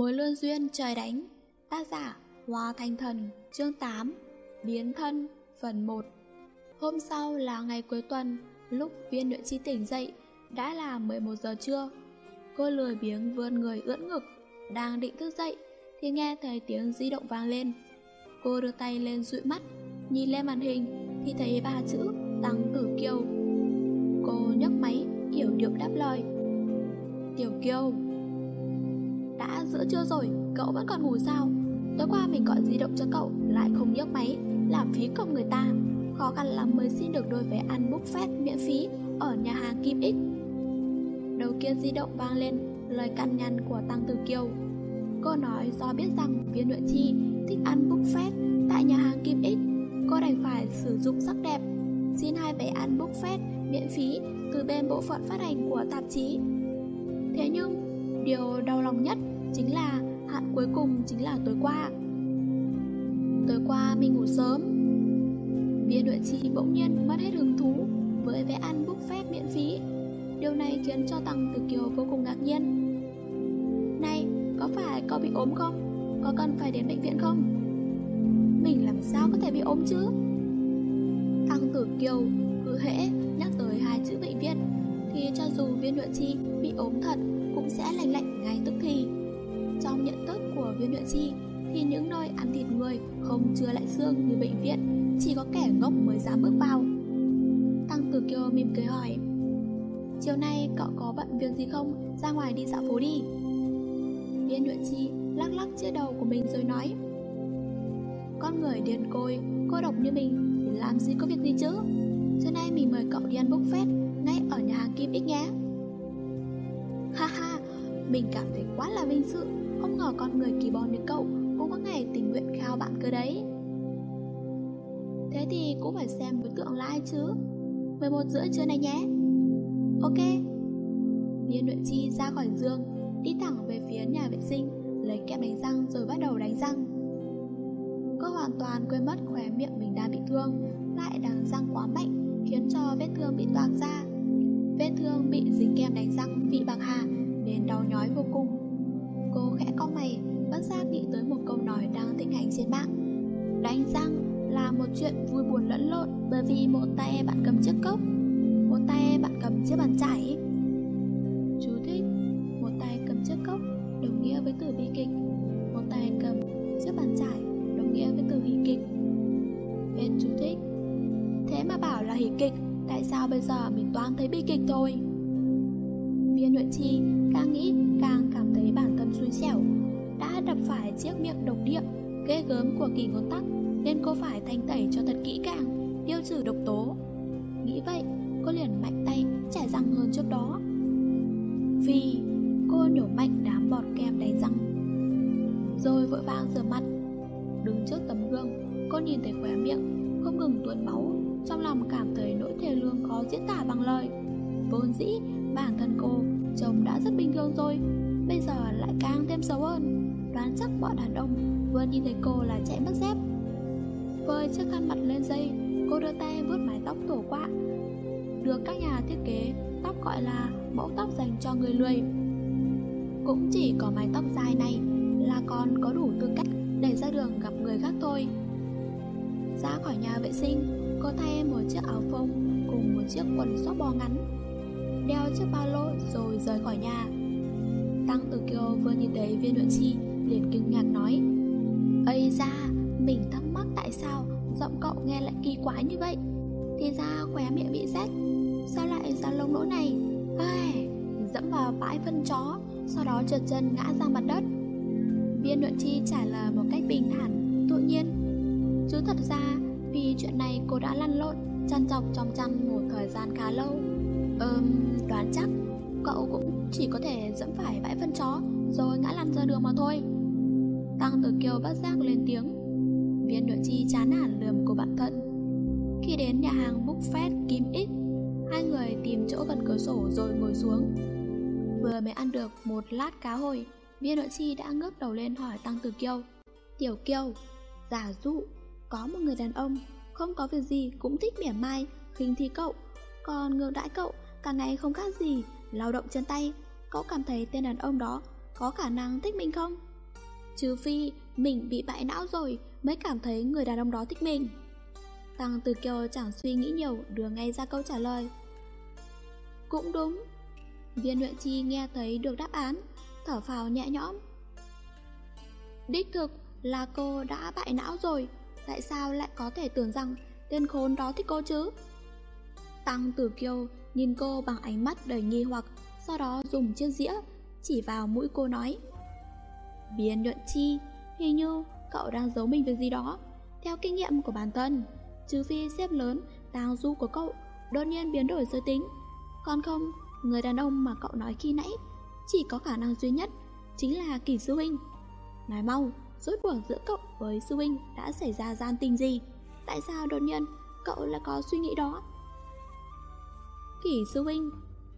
Mối lương duyên trời đánh. Tác giả, Hoa Thanh Thần, Chương 8 Biến thân, Phần 1 Hôm sau là ngày cuối tuần, Lúc viên nữ chi tỉnh dậy, Đã là 11 giờ trưa. Cô lười biếng vươn người ưỡn ngực, Đang định thức dậy Thì nghe thấy tiếng di động vang lên. Cô đưa tay lên dụi mắt, Nhìn lên màn hình Thì thấy ba chữ Tăng Tử Kiều Cô nhấc máy, kiểu điệu đáp lời. Tiểu Kiều đã giữa trưa rồi, cậu vẫn còn ngủ sao? Tối qua mình gọi di động cho cậu, lại không nhấc máy, làm phí công người ta. Khó khăn lắm mới xin được đôi vé ăn buffet miễn phí ở nhà hàng Kim X. Đầu kia di động vang lên lời căn nhăn của Tăng tử Kiều. Cô nói do biết rằng viên nội chi thích ăn buffet tại nhà hàng Kim X, cô đành phải sử dụng sắc đẹp, xin hai vé ăn buffet miễn phí từ bên bộ phận phát hành của tạp chí. Thế nhưng, điều đau lòng nhất chính là hạn cuối cùng chính là tối qua Tối qua mình ngủ sớm Viên đội chi bỗng nhiên mất hết hứng thú với vé ăn buffet miễn phí Điều này khiến cho Tăng Tử Kiều vô cùng ngạc nhiên Này, có phải cậu bị ốm không? Có cần phải đến bệnh viện không? Mình làm sao có thể bị ốm chứ? Tăng Tử Kiều cứ hễ nhắc tới hai chữ bệnh viện Thì cho dù viên nội chi bị ốm thật cũng sẽ lành lạnh ngay tức thì trong nhận thức của viên nhuận chi thì những nơi ăn thịt người không chứa lại xương như bệnh viện, chỉ có kẻ ngốc mới dám bước vào. Tăng Tử Kiều mỉm cười hỏi, chiều nay cậu có bận việc gì không, ra ngoài đi dạo phố đi. Viên nhuận chi lắc lắc chiếc đầu của mình rồi nói, con người điên côi, cô độc như mình thì làm gì có việc gì chứ? Trưa nay mình mời cậu đi ăn buffet ngay ở nhà hàng Kim X nhé. Ha ha, mình cảm thấy quá là vinh dự không ngờ con người kỳ bò như cậu Cũng có ngày tình nguyện khao bạn cơ đấy. Thế thì cũng phải xem đối tượng là ai chứ? 11 rưỡi trưa này nhé. Ok. Liên luyện chi ra khỏi giường, Đi thẳng về phía nhà vệ sinh, Lấy kẹp đánh răng rồi bắt đầu đánh răng. Cô hoàn toàn quên mất khóe miệng mình đang bị thương, Lại đánh răng quá mạnh, Khiến cho vết thương bị toạc ra. Vết thương bị dính kem đánh răng vị bạc hà, Nên đau nhói vô cùng. Cô khẽ cong mày, bất giác nghĩ tới một câu nói đang thịnh hành trên mạng. Đánh răng là một chuyện vui buồn lẫn lộn bởi vì một tay bạn cầm chiếc cốc, một tay bạn cầm chiếc bàn chải. Chú thích, một tay cầm chiếc cốc đồng nghĩa với từ bi kịch, một tay cầm chiếc bàn chải đồng nghĩa với từ hỷ kịch. Hết chú thích. Thế mà bảo là hỷ kịch, tại sao bây giờ mình toán thấy bi kịch thôi? Viên nội Chi càng nghĩ xui xẻo, Đã đập phải chiếc miệng độc địa, ghê gớm của kỳ ngón tắc, Nên cô phải thanh tẩy cho thật kỹ càng, Tiêu trừ độc tố. Nghĩ vậy, cô liền mạnh tay chải răng hơn trước đó. Vì cô nhổ mạnh đám bọt kem đánh răng, Rồi vội vàng rửa mặt. Đứng trước tấm gương, Cô nhìn thấy khóe miệng Không ngừng tuôn máu, Trong lòng cảm thấy nỗi thề lương khó diễn tả bằng lời. Vốn dĩ, bản thân cô Chồng đã rất bình thường rồi Bây giờ lại càng thêm xấu hơn. Đoán chắc bọn đàn ông vừa nhìn thấy cô là chạy mất dép. Vơi chiếc khăn mặt lên dây, Cô đưa tay vuốt mái tóc tổ quạ. Được các nhà thiết kế Tóc gọi là mẫu tóc dành cho người lười. Cũng chỉ có mái tóc dài này Là còn có đủ tư cách Để ra đường gặp người khác thôi. Ra khỏi nhà vệ sinh, Cô thay một chiếc áo phông Cùng một chiếc quần xót bò ngắn, đeo chiếc ba lô rồi rời khỏi nhà. Tăng Tokyo vừa nhìn thấy viên đoạn chi liền kinh ngạc nói Ây ra, mình thắc mắc tại sao giọng cậu nghe lại kỳ quái như vậy? Thì ra khóe miệng bị rách Sao lại ra lông lỗ này? Ai, dẫm vào bãi phân chó Sau đó trượt chân ngã ra mặt đất. Viên đoạn chi trả lời một cách bình thản, tự nhiên. Chứ thật ra vì chuyện này cô đã lăn lộn chăn chọc trong chăn một thời gian khá lâu. Ừm, đoán chắc Cậu cũng chỉ có thể dẫm phải bãi phân chó, Rồi ngã lăn ra đường mà thôi. Tăng Tử Kiều bất giác lên tiếng. Viên nội chi chán nản lườm của bạn thân. Khi đến nhà hàng buffet Kim X Hai người tìm chỗ gần cửa sổ rồi ngồi xuống. Vừa mới ăn được một lát cá hồi, Viên nội chi đã ngước đầu lên hỏi Tăng Tử Kiều. Tiểu Kiều, Giả dụ Có một người đàn ông Không có việc gì cũng thích mỉa mai, khinh thi cậu, Còn ngược đãi cậu, Cả ngày không khác gì, Lao động chân tay Cậu cảm thấy tên đàn ông đó Có khả năng thích mình không Trừ phi mình bị bại não rồi mới cảm thấy người đàn ông đó thích mình. Tăng Từ Kiều chẳng suy nghĩ nhiều đưa ngay ra câu trả lời. Cũng đúng. Viên luyện chi nghe thấy được đáp án, thở phào nhẹ nhõm. Đích thực là cô đã bại não rồi, tại sao lại có thể tưởng rằng tên khốn đó thích cô chứ? Tăng Tử Kiều nhìn cô bằng ánh mắt đầy nghi hoặc, sau đó dùng chiếc dĩa chỉ vào mũi cô nói. Viên nhuận chi, hình như cậu đang giấu mình việc gì đó. Theo kinh nghiệm của bản thân, trừ phi xếp lớn, tàng du của cậu đột nhiên biến đổi giới tính. Còn không, người đàn ông mà cậu nói khi nãy chỉ có khả năng duy nhất chính là kỳ sư huynh. Nói mau, rốt cuộc giữa cậu với sư huynh đã xảy ra gian tình gì? Tại sao đột nhiên cậu lại có suy nghĩ đó? Kỷ sư huynh,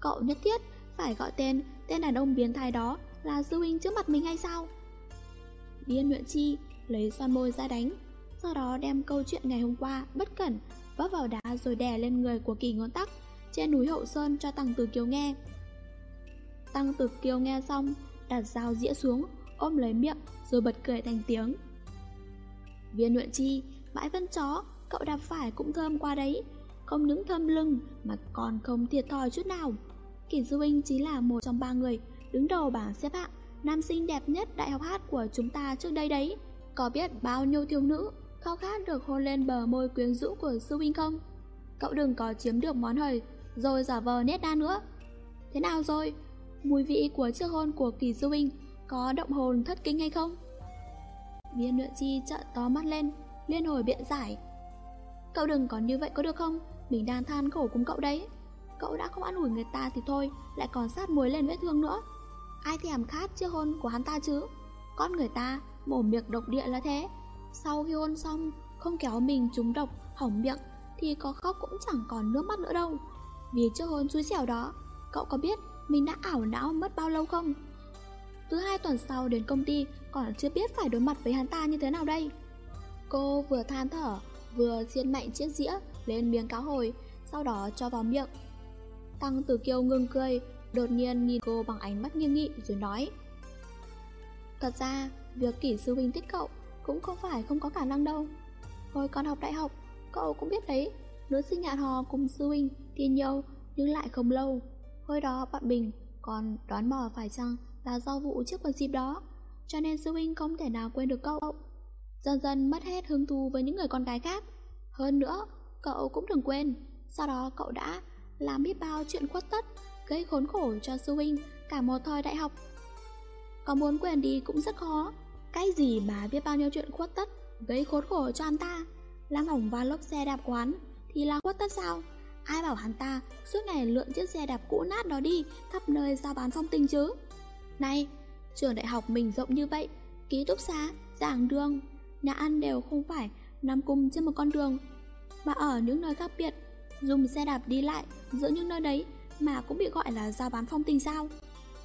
cậu nhất thiết phải gọi tên tên đàn ông biến thái đó là sư huynh trước mặt mình hay sao? Điên nguyễn Chi lấy son môi ra đánh, sau đó đem câu chuyện ngày hôm qua bất cẩn vấp vào đá rồi đè lên người của kỳ ngón tắc trên núi Hậu Sơn cho Tăng Tử Kiều nghe. Tăng Tử Kiều nghe xong, đặt dao dĩa xuống, ôm lấy miệng rồi bật cười thành tiếng. Viên Nguyện Chi, bãi vân chó, cậu đạp phải cũng thơm qua đấy, không những thơm lưng mà còn không thiệt thòi chút nào. Kỷ Sư Huynh chính là một trong ba người đứng đầu bảng xếp hạng nam sinh đẹp nhất đại học hát của chúng ta trước đây đấy. Có biết bao nhiêu thiếu nữ khao khát được hôn lên bờ môi quyến rũ của Sư Huynh không? Cậu đừng có chiếm được món hời rồi giả vờ nét đa nữa. Thế nào rồi? Mùi vị của chiếc hôn của Kỳ Sư Huynh có động hồn thất kinh hay không? Viên luyện chi trợn to mắt lên, liên hồi biện giải. Cậu đừng có như vậy có được không? Mình đang than khổ cùng cậu đấy. Cậu đã không ăn ủi người ta thì thôi, lại còn sát muối lên vết thương nữa. Ai thèm khát chiếc hôn của hắn ta chứ? Con người ta, mồm miệng độc địa là thế. Sau khi hôn xong, không kéo mình trúng độc, hỏng miệng, thì có khóc cũng chẳng còn nước mắt nữa đâu. Vì chiếc hôn xui xẻo đó, cậu có biết mình đã ảo não mất bao lâu không? Thứ hai tuần sau đến công ty còn chưa biết phải đối mặt với hắn ta như thế nào đây. Cô vừa than thở, vừa xiên mạnh chiếc dĩa lên miếng cá hồi, sau đó cho vào miệng. Tăng Tử Kiêu ngưng cười, đột nhiên nhìn cô bằng ánh mắt nghiêm nghị rồi nói. Thật ra, việc kỷ sư huynh thích cậu cũng không phải không có khả năng đâu. Hồi còn học đại học, cậu cũng biết đấy, nữ sinh nhạn hò cùng sư huynh thì nhiều nhưng lại không lâu. Hồi đó bạn mình còn đoán mò phải chăng là do vụ trước quần dịp đó, cho nên sư huynh không thể nào quên được cậu. Dần dần mất hết hứng thú với những người con gái khác. Hơn nữa, cậu cũng đừng quên, sau đó cậu đã làm biết bao chuyện khuất tất, gây khốn khổ cho sư huynh cả một thời đại học. Có muốn quên đi cũng rất khó. Cái gì mà biết bao nhiêu chuyện khuất tất, gây khốn khổ cho anh ta. Làm hỏng và lốp xe đạp quán thì là khuất tất sao? Ai bảo hắn ta suốt ngày lượn chiếc xe đạp cũ nát đó đi khắp nơi giao bán phong tình chứ? Này, trường đại học mình rộng như vậy, ký túc xá, giảng đường, nhà ăn đều không phải nằm cùng trên một con đường, mà ở những nơi khác biệt, dùng xe đạp đi lại giữa những nơi đấy mà cũng bị gọi là giao bán phong tình sao?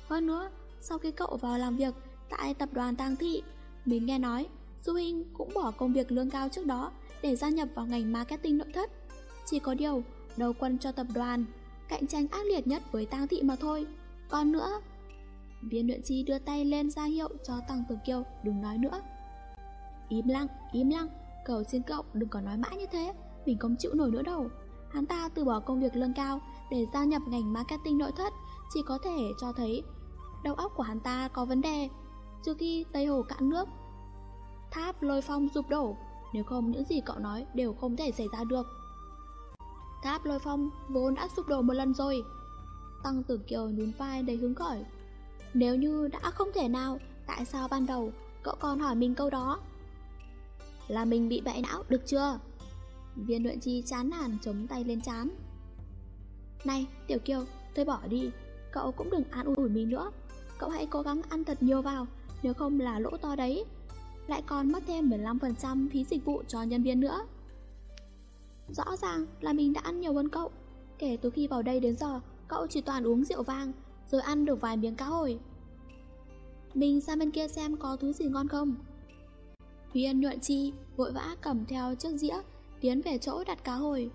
Hơn nữa, sau khi cậu vào làm việc tại tập đoàn Tang Thị, mình nghe nói Du Hinh cũng bỏ công việc lương cao trước đó để gia nhập vào ngành marketing nội thất. Chỉ có điều, đầu quân cho tập đoàn, cạnh tranh ác liệt nhất với Tang Thị mà thôi. Còn nữa, Viên luyện chi đưa tay lên ra hiệu cho Tăng Tử Kiều đừng nói nữa. Im lặng, im lặng, cầu xin cậu đừng có nói mãi như thế, mình không chịu nổi nữa đâu. Hắn ta từ bỏ công việc lương cao để gia nhập ngành marketing nội thất chỉ có thể cho thấy đầu óc của hắn ta có vấn đề. Trừ khi Tây Hồ cạn nước, tháp lôi phong sụp đổ, nếu không những gì cậu nói đều không thể xảy ra được. Tháp lôi phong vốn đã sụp đổ một lần rồi. Tăng Tử Kiều nhún vai đầy hứng khởi. Nếu như đã không thể nào, tại sao ban đầu cậu còn hỏi mình câu đó? Là mình bị bại não, được chưa? Viên luyện chi chán nản chống tay lên chán. Này, Tiểu Kiều, tôi bỏ đi, cậu cũng đừng an ủi mình nữa. Cậu hãy cố gắng ăn thật nhiều vào, nếu không là lỗ to đấy. Lại còn mất thêm 15% phí dịch vụ cho nhân viên nữa. Rõ ràng là mình đã ăn nhiều hơn cậu. Kể từ khi vào đây đến giờ, cậu chỉ toàn uống rượu vang, rồi ăn được vài miếng cá hồi. Mình sang bên kia xem có thứ gì ngon không. Huyền nhuận chi vội vã cầm theo chiếc dĩa, tiến về chỗ đặt cá hồi.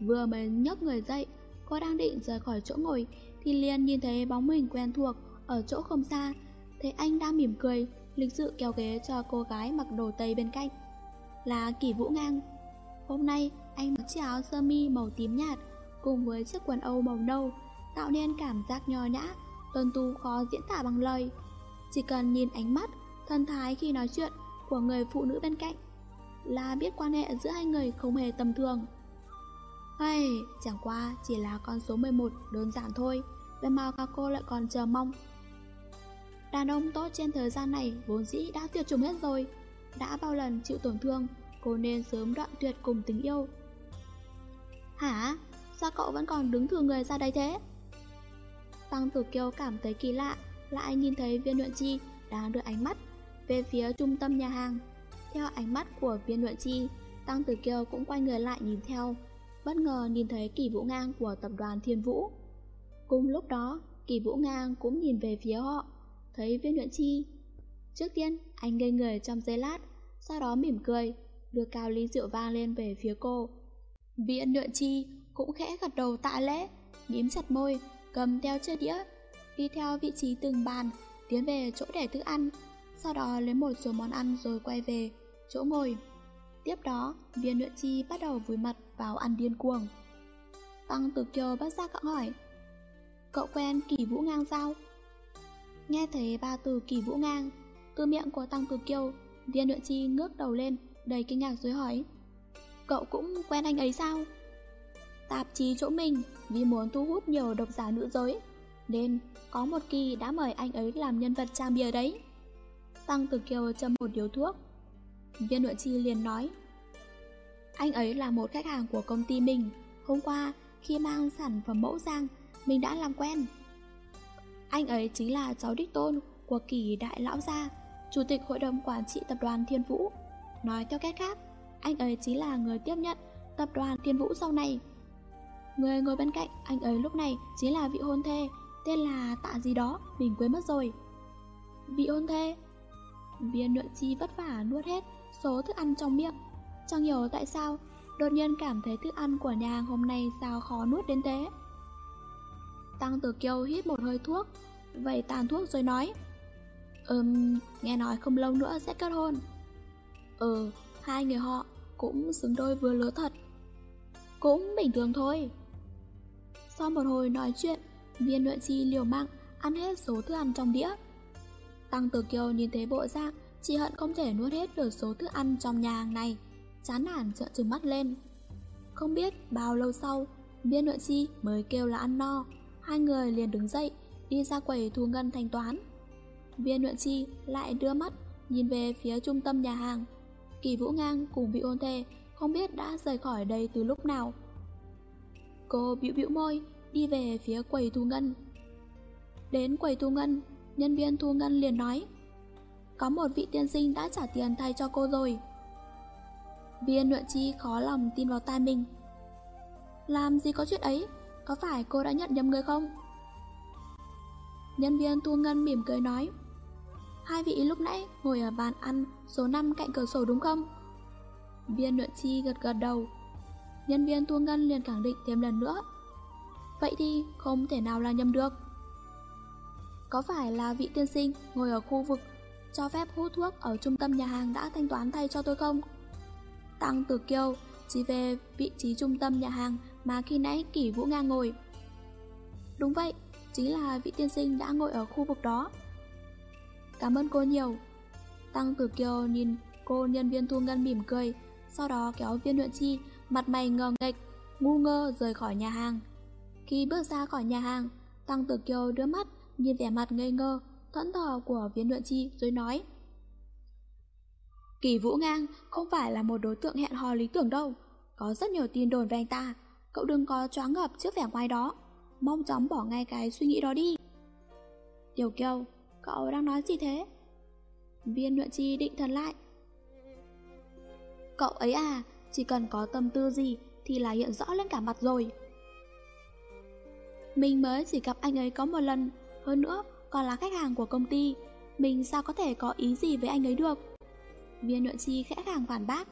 Vừa mới nhấc người dậy, cô đang định rời khỏi chỗ ngồi thì liền nhìn thấy bóng mình quen thuộc ở chỗ không xa. thấy anh đang mỉm cười, lịch sự kéo ghế cho cô gái mặc đồ tây bên cạnh. Là Kỳ Vũ Ngang. Hôm nay, anh mặc chiếc áo sơ mi màu tím nhạt cùng với chiếc quần âu màu nâu, tạo nên cảm giác nho nhã, tuân tu khó diễn tả bằng lời. Chỉ cần nhìn ánh mắt, thân thái khi nói chuyện của người phụ nữ bên cạnh là biết quan hệ giữa hai người không hề tầm thường. Hay, chẳng qua chỉ là con số 11 đơn giản thôi, vậy mà các cô lại còn chờ mong. Đàn ông tốt trên thời gian này vốn dĩ đã tuyệt chủng hết rồi, đã bao lần chịu tổn thương, cô nên sớm đoạn tuyệt cùng tình yêu. Hả? Sao cậu vẫn còn đứng thường người ra đây thế? Tăng Tử Kiêu cảm thấy kỳ lạ, lại nhìn thấy viên luyện chi đang đưa ánh mắt về phía trung tâm nhà hàng. Theo ánh mắt của viên luận chi, Tăng Tử Kiều cũng quay người lại nhìn theo, bất ngờ nhìn thấy kỳ vũ ngang của tập đoàn Thiên Vũ. Cùng lúc đó, kỳ vũ ngang cũng nhìn về phía họ, thấy viên luận chi. Trước tiên, anh ngây người trong giây lát, sau đó mỉm cười, đưa cao ly rượu vang lên về phía cô. Viên luận chi cũng khẽ gật đầu tạ lễ, miếm chặt môi, cầm theo chiếc đĩa, đi theo vị trí từng bàn, tiến về chỗ để thức ăn, sau đó lấy một số món ăn rồi quay về chỗ ngồi. Tiếp đó, viên luyện chi bắt đầu vùi mặt vào ăn điên cuồng. Tăng Tử Kiều bắt ra cậu hỏi, cậu quen kỳ vũ ngang sao? Nghe thấy ba từ kỳ vũ ngang, từ miệng của Tăng Tử Kiều, viên luyện chi ngước đầu lên, đầy kinh ngạc dưới hỏi, cậu cũng quen anh ấy sao? Tạp chí chỗ mình vì muốn thu hút nhiều độc giả nữ giới, nên có một kỳ đã mời anh ấy làm nhân vật trang bìa đấy. Tăng Tử Kiều châm một điếu thuốc. Viên nội chi liền nói, anh ấy là một khách hàng của công ty mình. Hôm qua, khi mang sản phẩm mẫu sang, mình đã làm quen. Anh ấy chính là cháu đích tôn của kỳ đại lão gia, chủ tịch hội đồng quản trị tập đoàn Thiên Vũ. Nói theo cách khác, anh ấy chính là người tiếp nhận tập đoàn Thiên Vũ sau này. Người ngồi bên cạnh anh ấy lúc này chính là vị hôn thê, tên là tạ gì đó, mình quên mất rồi. Vị hôn thê Viên nhuận chi vất vả nuốt hết số thức ăn trong miệng. Chẳng hiểu tại sao, đột nhiên cảm thấy thức ăn của nhà hàng hôm nay sao khó nuốt đến thế. Tăng Tử Kiêu hít một hơi thuốc, vậy tàn thuốc rồi nói. Ừm, nghe nói không lâu nữa sẽ kết hôn. Ừ, hai người họ cũng xứng đôi vừa lứa thật. Cũng bình thường thôi. Sau một hồi nói chuyện, viên luyện chi liều mạng ăn hết số thức ăn trong đĩa. Tăng Tử Kiều nhìn thấy bộ dạng, chỉ hận không thể nuốt hết được số thức ăn trong nhà hàng này, chán nản trợn trừng mắt lên. Không biết bao lâu sau, viên nội chi mới kêu là ăn no, hai người liền đứng dậy, đi ra quầy thu ngân thanh toán. Viên luyện chi lại đưa mắt, nhìn về phía trung tâm nhà hàng. Kỳ Vũ Ngang cùng vị ôn thề không biết đã rời khỏi đây từ lúc nào. Cô bĩu bĩu môi, đi về phía quầy thu ngân. Đến quầy thu ngân, nhân viên thu ngân liền nói có một vị tiên sinh đã trả tiền thay cho cô rồi. Viên luyện chi khó lòng tin vào tai mình. Làm gì có chuyện ấy, có phải cô đã nhận nhầm người không? Nhân viên thu ngân mỉm cười nói Hai vị lúc nãy ngồi ở bàn ăn số 5 cạnh cửa sổ đúng không? Viên luyện chi gật gật đầu Nhân viên thu ngân liền khẳng định thêm lần nữa Vậy thì không thể nào là nhầm được Có phải là vị tiên sinh ngồi ở khu vực cho phép hút thuốc ở trung tâm nhà hàng đã thanh toán thay cho tôi không? Tăng Tử Kiêu chỉ về vị trí trung tâm nhà hàng mà khi nãy Kỷ Vũ Nga ngồi. Đúng vậy, chính là vị tiên sinh đã ngồi ở khu vực đó. Cảm ơn cô nhiều. Tăng Tử Kiều nhìn cô nhân viên thu ngân mỉm cười Sau đó kéo viên luyện chi Mặt mày ngờ nghệch Ngu ngơ rời khỏi nhà hàng. Khi bước ra khỏi nhà hàng Tăng Tử Kiều đưa mắt Nhìn vẻ mặt ngây ngơ thẫn thờ của viên Luận chi rồi nói, Kỳ Vũ Ngang không phải là một đối tượng hẹn hò lý tưởng đâu. Có rất nhiều tin đồn về anh ta. Cậu đừng có choáng ngập trước vẻ ngoài đó. Mong chóng bỏ ngay cái suy nghĩ đó đi. Tiểu Kiều, Cậu đang nói gì thế? Viên Luận chi định thần lại. Cậu ấy à Chỉ cần có tâm tư gì Thì là hiện rõ lên cả mặt rồi. Mình mới chỉ gặp anh ấy có một lần, Hơn nữa còn là khách hàng của công ty, Mình sao có thể có ý gì với anh ấy được? Viên nhuận chi khẽ khàng phản bác.